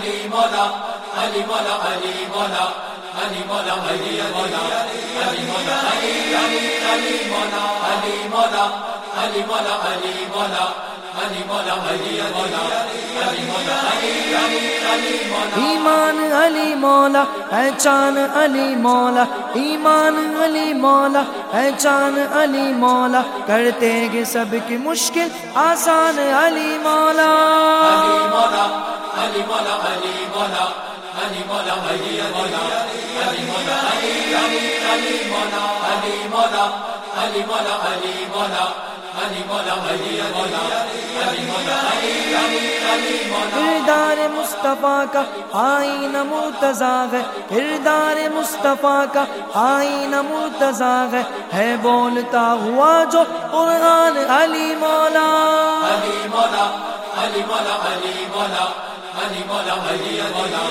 علی مولا علی مولا علی مولا علی مولا علی مولا علی مولا علی علی علی مولا علی مولا علی مولا علی مولا علی مولا علی مولا علی مولا علی علی علی مولا ایمان علی مولا پہچان علی مولا علی مولا علی مولا کرتے گے سب کی مشکل آسان علی مولا علی مولا علی مولا علی مولا علی مولا علی مولا علی مولا علی علی علی مولا علی مولا علی مولا علی مولا کردار مصطفیٰ کا آئین مرتضا ہے کردار مصطفیٰ کا آئین مرتضا ہے ہے بولتا ہوا جو قرآن علی مولا علی مولا علی مولا علی مولا علی مولا علی مولا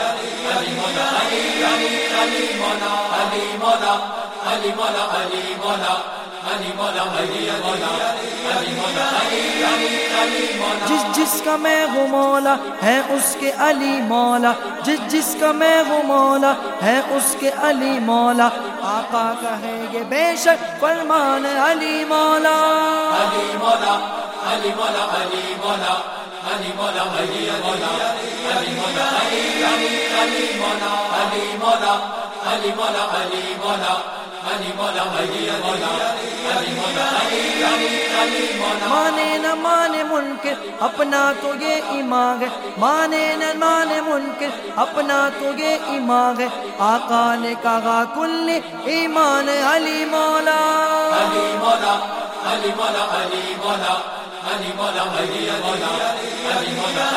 علی مولا علی علی علی مولا علی مولا علی مولا علی مولا علی مولا علی مولا علی جس جس کا میں ہوں مولا ہے اس کے علی مولا جس جس کا میں ہوں مولا ہے اس کے علی مولا آقا کہیں گے بے شک فرمان علی مولا علی مولا علی مولا علی مولا علی مولا علی مولا علی مولا علی علی مولا علی مولا علی مولا علی مولا مانے نہ مانے منکر اپنا تو یہ ایمان ہے۔ مانے نہ مانے منکر اپنا تو یہ ایمان ہے۔ آقا نے کہا، کل ایمان علی مولا۔ علی مولا علی مولا علی مولا علی مولا علی مولا علی مولا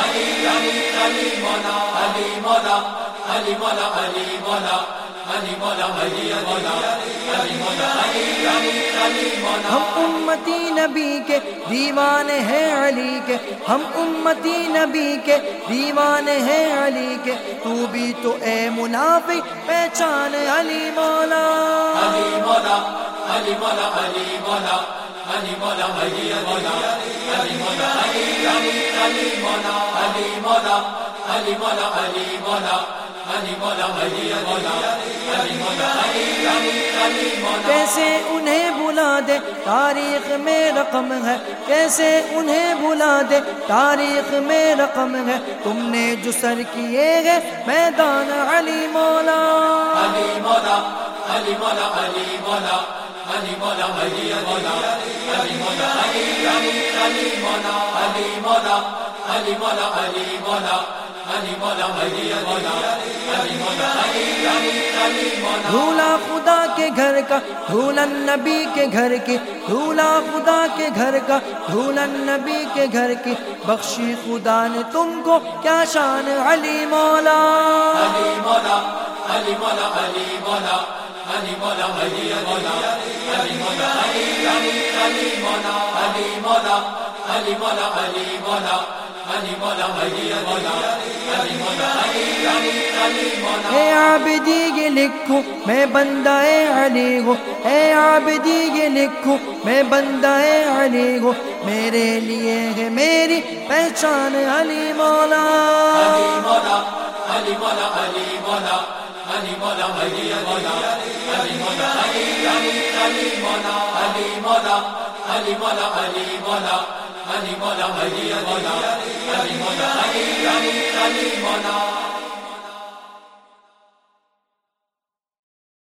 علی مولا علی مولا علی مولا علی مولا۔ علی مولا علی مولا علی مولا علی علی علی مولا ہم امتی نبی کے دیوانے ہیں علی کے ہم امتی نبی کے دیوانے ہیں علی کے تو بھی تو اے منافق پہچان علی مولا علی مولا علی مولا علی مولا علی مولا علی مولا علی مولا علی علی علی مولا علی مولا علی مولا علی مولا علی مولا علی مولا کیسے انہیں بلا دے؟ تاریخ میں رقم ہے۔ کیسے انہیں بلا دے؟ تاریخ میں رقم ہے۔ تم نے جو سر کیے ہے میدان علی مولا۔ علی مولا علی مولا علی مولا علی مولا علی مولا علی مولا، علی علی علی مولا علی مولا علی مولا علی مولا۔ علی مولا علی علی دھولا خدا کے گھر کا دھولن نبی کے گھر کی دھولا خدا کے گھر کا دھولن نبی کے گھر کی بخشی خدا نے تم کو کیا شان علی مولا علی مولا علی مولا علی مولا علی مولا علی مولا علی مولا علی علی علی مولا علی مولا علی مولا علی مولا علی مولا علی مولا علی مولا علی علی علی مولا اے عابدی یہ لکھو میں بندہ علی ہوں اے عابدی یہ لکھو میں بندہ علی ہوں میرے لیے ہے میری پہچان علی مولا علی مولا علی مولا علی مولا علی مولا علی مولا علی مولا علی علی علی مولا علی مولا علی مولا علی مولا علی مولا علی مولا علی